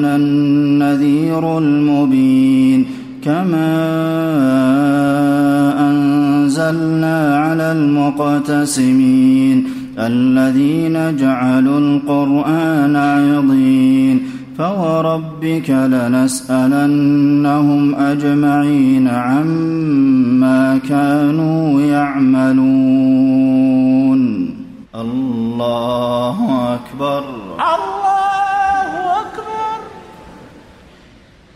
أنا النذير المبين كما أنزلنا على المقتسمين الذين جعلوا القرآن عضين فوربك لنسألنهم أجمعين عما كانوا يعملون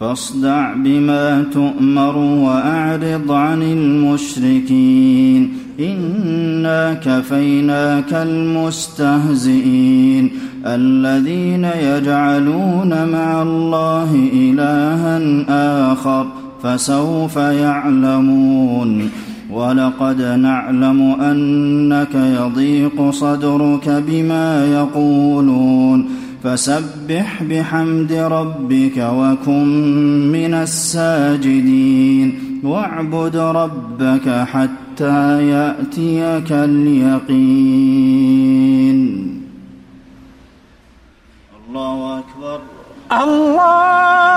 فاصدع بما تؤمر وأعرض عن المشركين. إنا كفيناك المستهزئين. الذين يجعلون مع الله إلها آخر فسوف يعلمون. ولقد نعلم أنك يضيق صدرك بما يقولون. فسبح بحمد ربك وكن من الساجدين. واعبد ربك حتى يأتيك اليقين. الله أكبر. الله